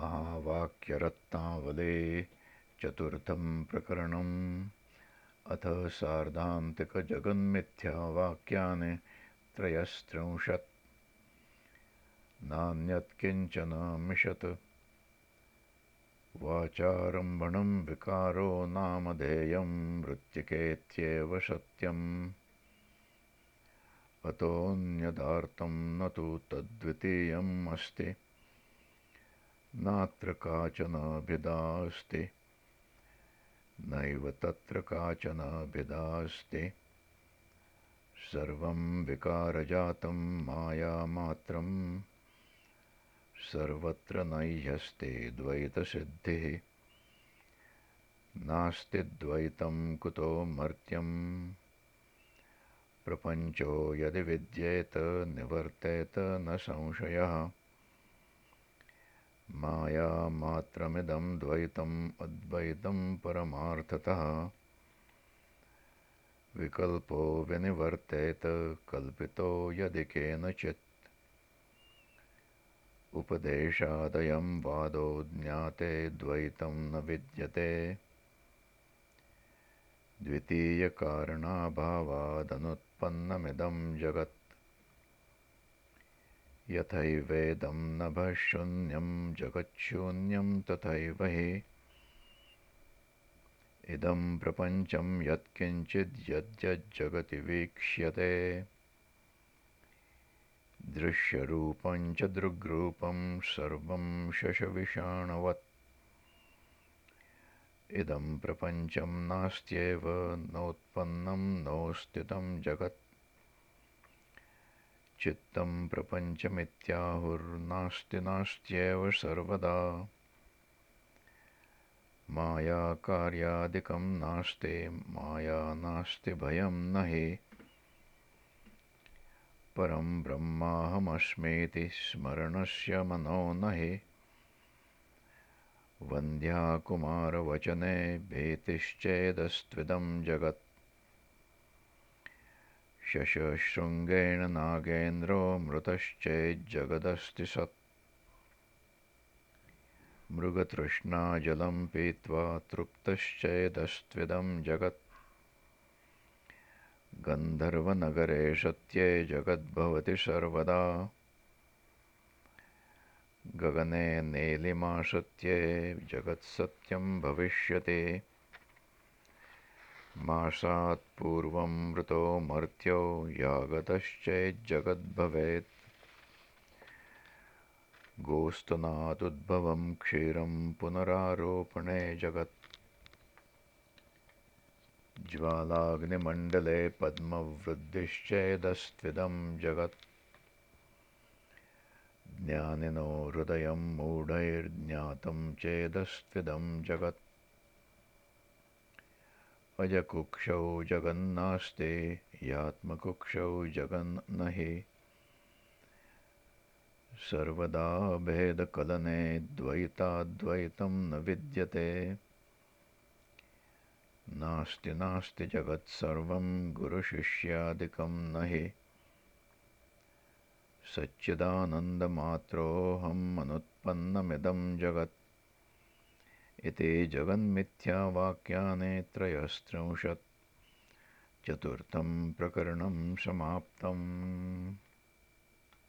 महावाक्यरत्नावले चतुर्थं प्रकरणम्। अथ सार्धान्तिकजगन्मिथ्यावाक्यानि त्रयस्त्रिंशत्। नान्यत्किञ्चन मिषत् वाचारम्भणं विकारो नामधेयं मृत्तिकेत्येव सत्यम्। अतोऽन्यदार्तं न तु तद्वितीयम् अस्ति नात्र काचन भिदास्ति। नैव तत्र काचन भिदास्ति। सर्वं विकारजातं मायामात्रम् सर्वत्र नैह्यस्ति द्वैतसिद्धिः। नास्ति द्वैतं कुतो मर्त्यम् प्रपञ्चो यदि विद्येत निवर्तेत न संशयः मायामात्रमिदं द्वैतम् अद्वैतं परमार्थतः। विकल्पो विनिवर्तेत कल्पितो यदि केनचित्। उपदेशादयं वादो ज्ञाते द्वैतं न विद्यते। द्वितीयकारणाभावादनुत्पन्नमिदं जगत् यथैवेदं नभशून्यं जगच्छून्यं तथैव हि। इदं प्रपञ्चं यत्किञ्चिद्यद्यज्जगति वीक्ष्यते। दृश्यरूपं च दृग्रूपं सर्वं शशविषाणवत्। इदं प्रपञ्चं नास्त्येव नोत्पन्नं नोस्थितं जगत् चित्तं प्रपञ्चमित्याहुर्नास्ति नास्त्येव सर्वदा। मायाकार्यादिकं नास्ति माया नास्ति भयं न हि। परं ब्रह्माहमस्मीति स्मरणस्य मनो न हि। वन्द्याकुमारवचने भीतिश्चेदस्त्विदं जगत् शशशृङ्गेण नागेन्द्रो मृतश्चेज्जगदस्ति सत्। मृगतृष्णाजलं पीत्वा तृप्तश्चेदस्त्विदं जगत्। गन्धर्वनगरे सत्ये जगद्भवति सर्वदा। गगने नेलिमासत्ये जगत्सत्यं भविष्यति मासात् पूर्वं मृतो मर्त्यो यागतश्चेज्जगद्भवेत्। गोस्तनादुद्भवं क्षीरं पुनरारोपणे जगत्। ज्वालाग्निमण्डले पद्मवृद्धिश्चेदस्त्विदं जगत्। ज्ञानिनो हृदयं मूढैर्ज्ञातं चेदस्त्विदं जगत् अजकुक्षौ जगन्नास्ति यात्मकुक्षौ जगन्न हि सर्वदा भेदकलने द्वैताद्वैतं न विद्यते। नास्ति नास्ति जगत्सर्वं गुरुशिष्यादिकं न हि। सच्चिदानन्दमात्रोऽहम् अनुत्पन्नमिदं जगत् इति जगन्मिथ्यावाक्यानि त्रयस्त्रिंशत् चतुर्थं प्रकरणं समाप्तम्